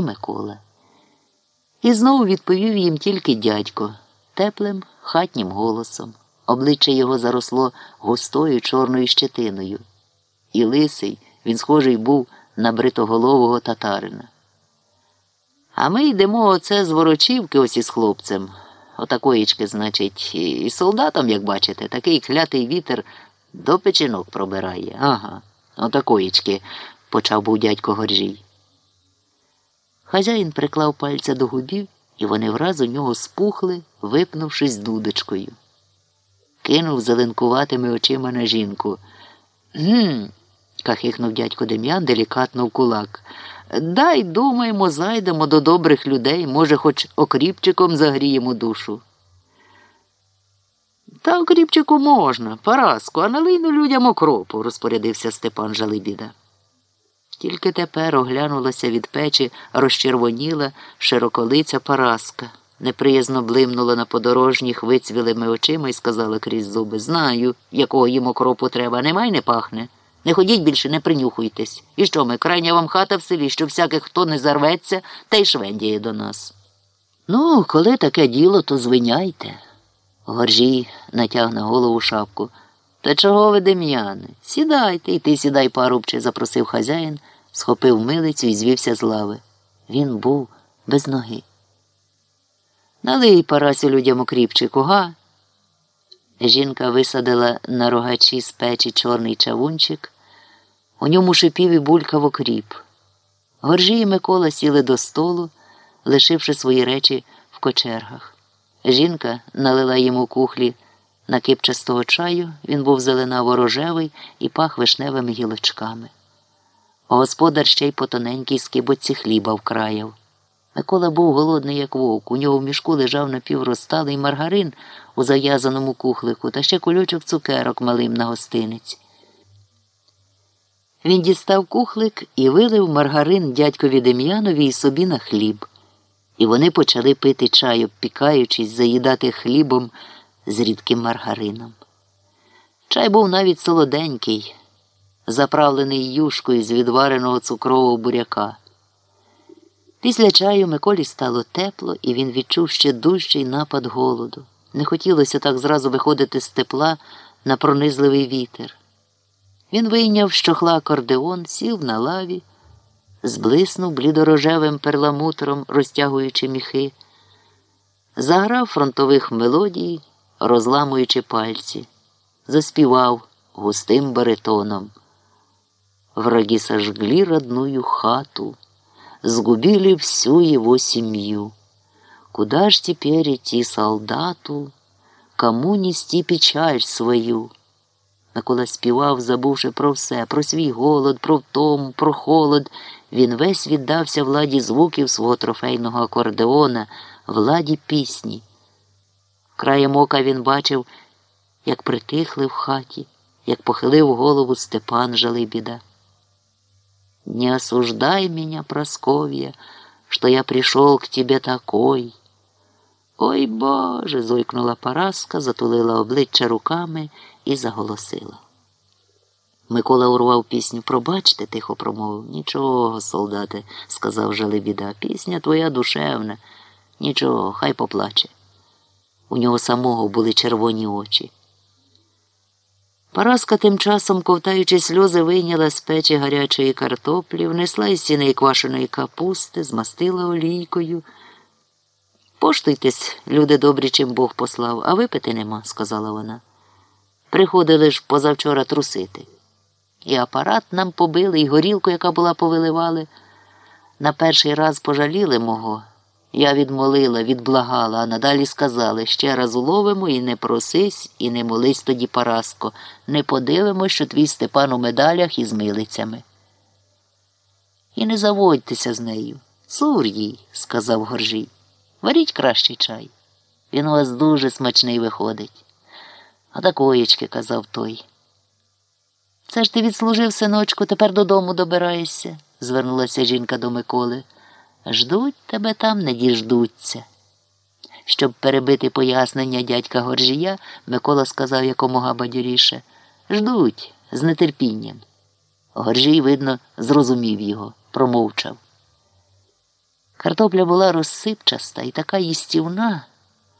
і Микола. І знову відповів їм тільки дядько, теплим хатнім голосом. Обличчя його заросло густою чорною щетиною. І лисий, він схожий був на бритоголового татарина. А ми йдемо оце з ворочівки ось із хлопцем. Отакоїчки, значить, і солдатам, як бачите, такий клятий вітер до печінок пробирає. Ага, отакоїчки, почав був дядько Горжій. Хазяїн приклав пальця до губів, і вони враз у нього спухли, випнувшись дудочкою. Кинув зеленкуватими очима на жінку. Гм. кахихнув дядько Дем'ян делікатно в кулак. Дай, думаємо, зайдемо до добрих людей, може, хоч окріпчиком загріємо душу. Та окріпчику можна, Параску, а налийну людям окропу, розпорядився Степан Жалибіда. Тільки тепер оглянулася від печі, розчервоніла широколиця Параска, неприязно блимнула на подорожніх вицвілими очима і сказала крізь зуби Знаю, якого їм окропу треба, немай не пахне. Не ходіть більше, не принюхуйтесь. І що ми, крайня вам хата в селі, що всяких хто не зарветься, та й швендіє до нас. Ну, коли таке діло, то звиняйте. Горжій натяг на голову шапку. Та чого ви, дем'яне? Сідайте, і ти сідай, парубче, запросив хазяїн, схопив милицю і звівся з лави. Він був без ноги. Налий парасю людям окріпчику, га? Жінка висадила на рогачі з печі чорний чавунчик. У ньому шипів і булькав окріп. Горжі і Микола сіли до столу, лишивши свої речі в кочергах. Жінка налила йому кухлі накипчастого чаю, він був зеленаво рожевий і пах вишневими гілочками. Господар ще й по тоненькій скибоці хліба вкраяв. Микола був голодний, як вовк. У нього в мішку лежав напіврозталий маргарин у зав'язаному кухлику та ще кульочок цукерок малим на гостиниць. Він дістав кухлик і вилив маргарин дядькові Дем'янові і собі на хліб. І вони почали пити чай, обпікаючись, заїдати хлібом з рідким маргарином. Чай був навіть солоденький, заправлений юшкою з відвареного цукрового буряка. Після чаю Миколі стало тепло, і він відчув ще дужчий напад голоду. Не хотілося так зразу виходити з тепла на пронизливий вітер. Він вийняв з чохла акордеон, сів на лаві, зблиснув блідорожевим перламутром, розтягуючи міхи, заграв фронтових мелодій, розламуючи пальці, заспівав густим баритоном. Враги сожгли родную хату сгубили всю его семью. Куда ж теперь идти солдату, кому нести печаль свою? Микола співав, забувши про все, про свій голод, про втому, про холод. Він весь віддався владі звуків свого трофейного акордеона, владі пісні. Краєм ока він бачив, як притихли в хаті, як похилив голову Степан Жалибіда. Не осуждай меня, Просковья, что я пришел к тебе такой. Ой Боже. зойкнула Параска, затулила обличчя руками і заголосила. Микола урвав пісню. Пробачте, тихо промовив. Нічого, солдате, сказав жалебіда. Пісня твоя душевна. Нічого, хай поплаче. У нього самого були червоні очі. Параска тим часом, ковтаючи сльози, вийняла з печі гарячої картоплі, внесла із сіни квашеної капусти, змастила олійкою. Поштуйтесь, люди добрі, чим Бог послав, а випити нема, сказала вона. Приходили ж позавчора трусити. І апарат нам побили, і горілку, яка була повиливали. На перший раз пожаліли мого. Я відмолила, відблагала, а надалі сказали ще раз уловимо і не просись, і не молись тоді, Параско, не подивимось, що твій Степан у медалях із милицями. І не заводьтеся з нею. Цур їй, сказав Горжій. Варіть кращий чай. Він у вас дуже смачний виходить. А такоєчки, казав той. Це ж ти відслужив, синочку, тепер додому добираєшся, звернулася жінка до Миколи. Ждуть тебе там, не діждуться. Щоб перебити пояснення дядька Горжія, Микола сказав якомога бадьоріше Ждуть з нетерпінням. Горжій, видно, зрозумів його, промовчав. Картопля була розсипчаста і така їстівна,